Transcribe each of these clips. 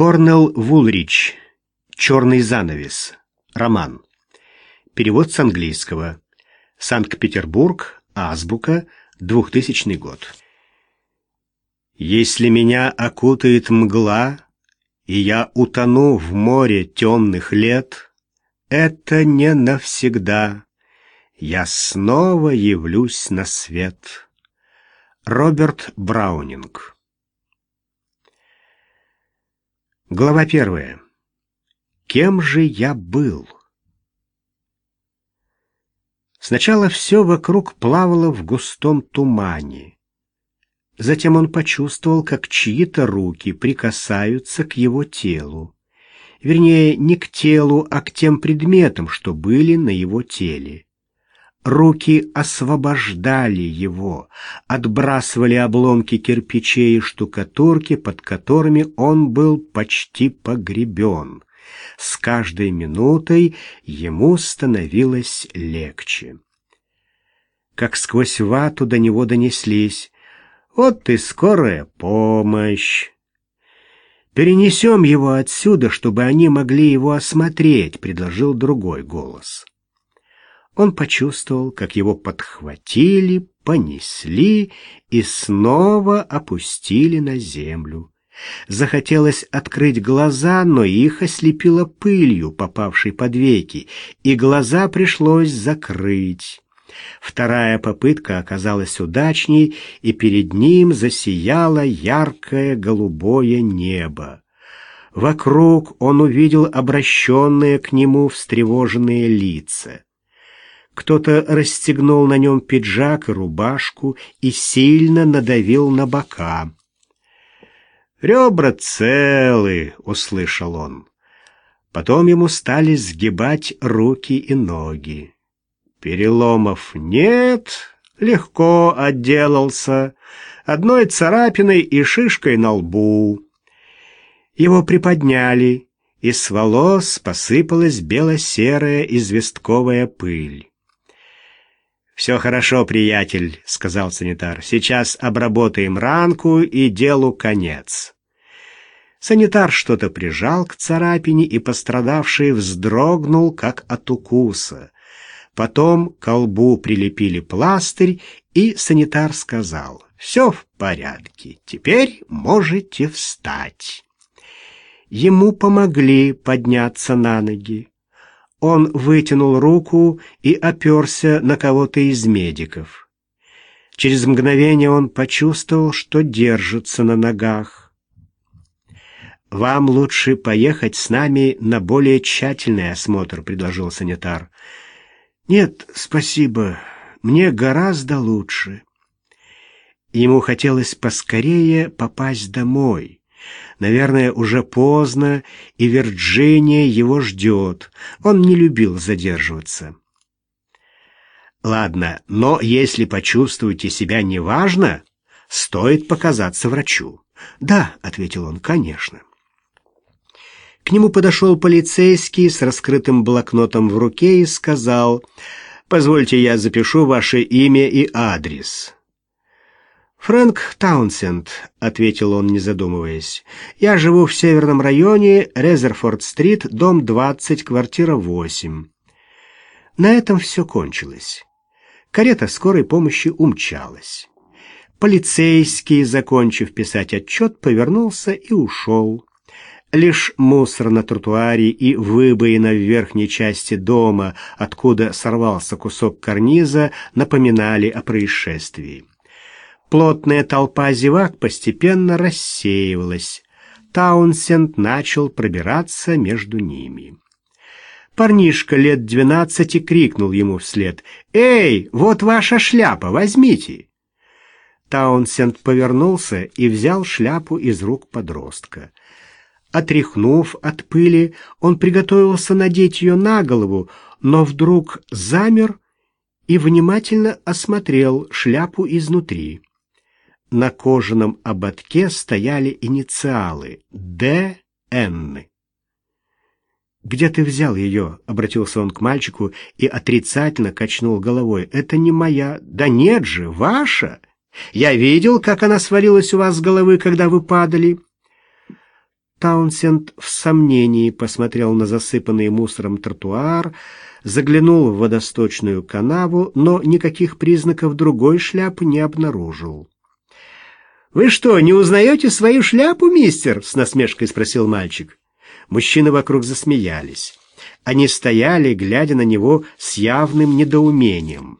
Корнел Вулрич. «Черный занавес». Роман. Перевод с английского. Санкт-Петербург. Азбука. 2000 год. Если меня окутает мгла, и я утону в море темных лет, это не навсегда. Я снова явлюсь на свет. Роберт Браунинг Глава первая. Кем же я был? Сначала все вокруг плавало в густом тумане. Затем он почувствовал, как чьи-то руки прикасаются к его телу. Вернее, не к телу, а к тем предметам, что были на его теле. Руки освобождали его, отбрасывали обломки кирпичей и штукатурки, под которыми он был почти погребен. С каждой минутой ему становилось легче. Как сквозь вату до него донеслись вот и скорая помощь. Перенесем его отсюда, чтобы они могли его осмотреть, предложил другой голос. Он почувствовал, как его подхватили, понесли и снова опустили на землю. Захотелось открыть глаза, но их ослепило пылью, попавшей под веки, и глаза пришлось закрыть. Вторая попытка оказалась удачней, и перед ним засияло яркое голубое небо. Вокруг он увидел обращенные к нему встревоженные лица. Кто-то расстегнул на нем пиджак и рубашку и сильно надавил на бока. «Ребра целы», — услышал он. Потом ему стали сгибать руки и ноги. Переломов нет, легко отделался, одной царапиной и шишкой на лбу. Его приподняли, и с волос посыпалась бело-серая известковая пыль. «Все хорошо, приятель», — сказал санитар. «Сейчас обработаем ранку, и делу конец». Санитар что-то прижал к царапине, и пострадавший вздрогнул, как от укуса. Потом к колбу прилепили пластырь, и санитар сказал, «Все в порядке, теперь можете встать». Ему помогли подняться на ноги. Он вытянул руку и оперся на кого-то из медиков. Через мгновение он почувствовал, что держится на ногах. «Вам лучше поехать с нами на более тщательный осмотр», — предложил санитар. «Нет, спасибо. Мне гораздо лучше». Ему хотелось поскорее попасть домой. Наверное, уже поздно, и Вирджиния его ждет. Он не любил задерживаться. «Ладно, но если почувствуете себя неважно, стоит показаться врачу». «Да», — ответил он, — «конечно». К нему подошел полицейский с раскрытым блокнотом в руке и сказал, «Позвольте, я запишу ваше имя и адрес». «Фрэнк Таунсенд», — ответил он, не задумываясь. «Я живу в северном районе, Резерфорд-стрит, дом 20, квартира 8». На этом все кончилось. Карета скорой помощи умчалась. Полицейский, закончив писать отчет, повернулся и ушел. Лишь мусор на тротуаре и выбоина в верхней части дома, откуда сорвался кусок карниза, напоминали о происшествии. Плотная толпа зевак постепенно рассеивалась. Таунсенд начал пробираться между ними. Парнишка лет двенадцати крикнул ему вслед. «Эй, вот ваша шляпа, возьмите!» Таунсенд повернулся и взял шляпу из рук подростка. Отряхнув от пыли, он приготовился надеть ее на голову, но вдруг замер и внимательно осмотрел шляпу изнутри. На кожаном ободке стояли инициалы «Д.Н». «Где ты взял ее?» — обратился он к мальчику и отрицательно качнул головой. «Это не моя». «Да нет же, ваша! Я видел, как она свалилась у вас с головы, когда вы падали». Таунсенд в сомнении посмотрел на засыпанный мусором тротуар, заглянул в водосточную канаву, но никаких признаков другой шляпы не обнаружил. «Вы что, не узнаете свою шляпу, мистер?» — с насмешкой спросил мальчик. Мужчины вокруг засмеялись. Они стояли, глядя на него с явным недоумением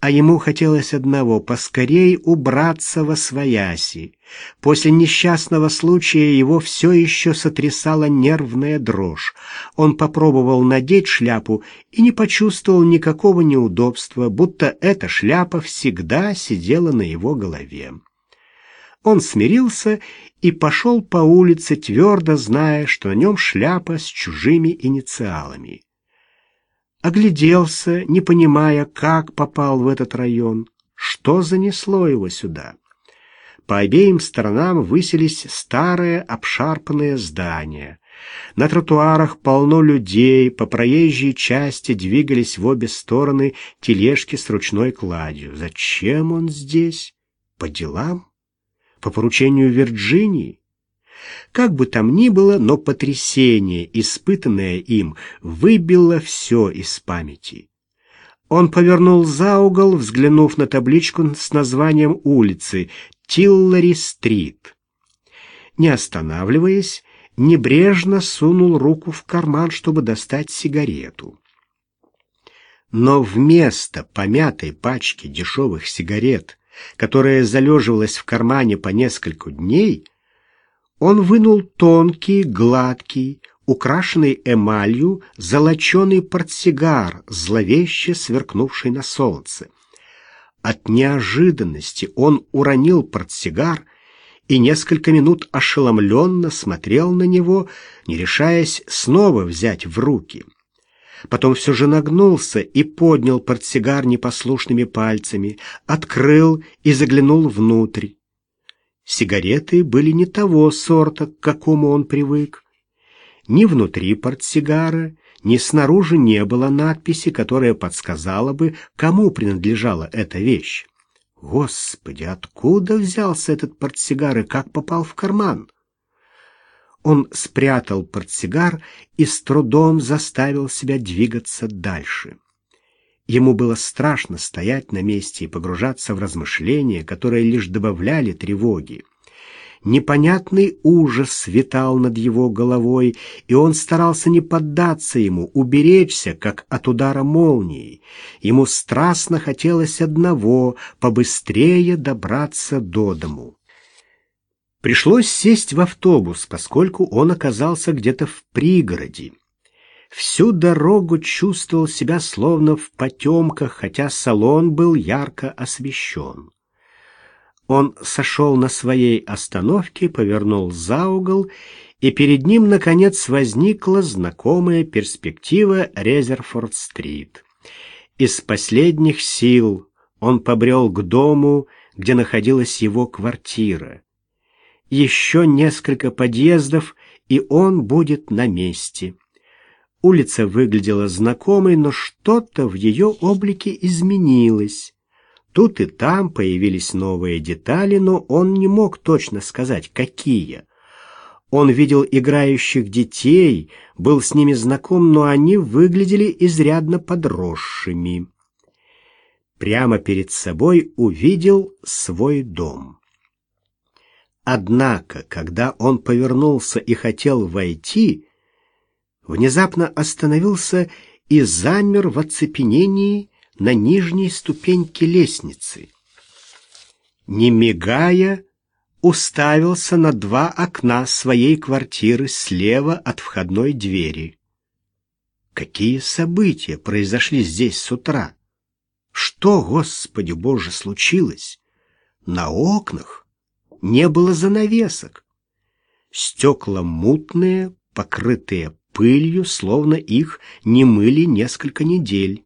а ему хотелось одного — поскорей убраться во свояси. После несчастного случая его все еще сотрясала нервная дрожь. Он попробовал надеть шляпу и не почувствовал никакого неудобства, будто эта шляпа всегда сидела на его голове. Он смирился и пошел по улице, твердо зная, что на нем шляпа с чужими инициалами огляделся, не понимая, как попал в этот район, что занесло его сюда. По обеим сторонам высились старые обшарпанные здания. На тротуарах полно людей, по проезжей части двигались в обе стороны тележки с ручной кладью. Зачем он здесь? По делам? По поручению Вирджинии? Как бы там ни было, но потрясение, испытанное им, выбило все из памяти. Он повернул за угол, взглянув на табличку с названием улицы Тиллари-стрит. Не останавливаясь, небрежно сунул руку в карман, чтобы достать сигарету. Но вместо помятой пачки дешевых сигарет, которая залеживалась в кармане по несколько дней, он вынул тонкий, гладкий, украшенный эмалью, золоченый портсигар, зловеще сверкнувший на солнце. От неожиданности он уронил портсигар и несколько минут ошеломленно смотрел на него, не решаясь снова взять в руки. Потом все же нагнулся и поднял портсигар непослушными пальцами, открыл и заглянул внутрь. Сигареты были не того сорта, к какому он привык. Ни внутри портсигара, ни снаружи не было надписи, которая подсказала бы, кому принадлежала эта вещь. Господи, откуда взялся этот портсигар и как попал в карман? Он спрятал портсигар и с трудом заставил себя двигаться дальше. Ему было страшно стоять на месте и погружаться в размышления, которые лишь добавляли тревоги. Непонятный ужас витал над его головой, и он старался не поддаться ему, уберечься, как от удара молнии. Ему страстно хотелось одного — побыстрее добраться до дому. Пришлось сесть в автобус, поскольку он оказался где-то в пригороде. Всю дорогу чувствовал себя словно в потемках, хотя салон был ярко освещен. Он сошел на своей остановке, повернул за угол, и перед ним, наконец, возникла знакомая перспектива Резерфорд-стрит. Из последних сил он побрел к дому, где находилась его квартира. Еще несколько подъездов, и он будет на месте. Улица выглядела знакомой, но что-то в ее облике изменилось. Тут и там появились новые детали, но он не мог точно сказать, какие. Он видел играющих детей, был с ними знаком, но они выглядели изрядно подросшими. Прямо перед собой увидел свой дом. Однако, когда он повернулся и хотел войти, внезапно остановился и замер в оцепенении на нижней ступеньке лестницы. Не мигая, уставился на два окна своей квартиры слева от входной двери. Какие события произошли здесь с утра? Что, Господи Боже, случилось? На окнах не было занавесок. Стекла мутные, покрытые пылью, словно их не мыли несколько недель.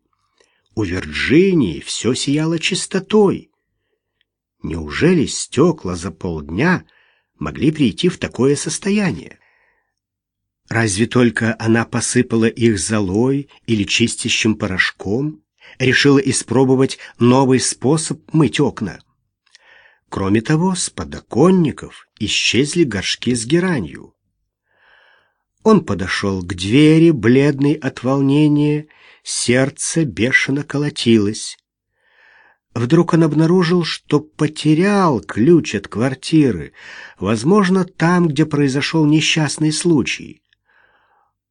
У Вирджинии все сияло чистотой. Неужели стекла за полдня могли прийти в такое состояние? Разве только она посыпала их золой или чистящим порошком, решила испробовать новый способ мыть окна. Кроме того, с подоконников исчезли горшки с геранью. Он подошел к двери, бледный от волнения, сердце бешено колотилось. Вдруг он обнаружил, что потерял ключ от квартиры, возможно, там, где произошел несчастный случай.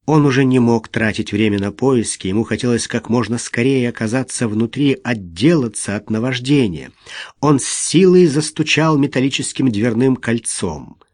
Он уже не мог тратить время на поиски, ему хотелось как можно скорее оказаться внутри, отделаться от наваждения. Он с силой застучал металлическим дверным кольцом —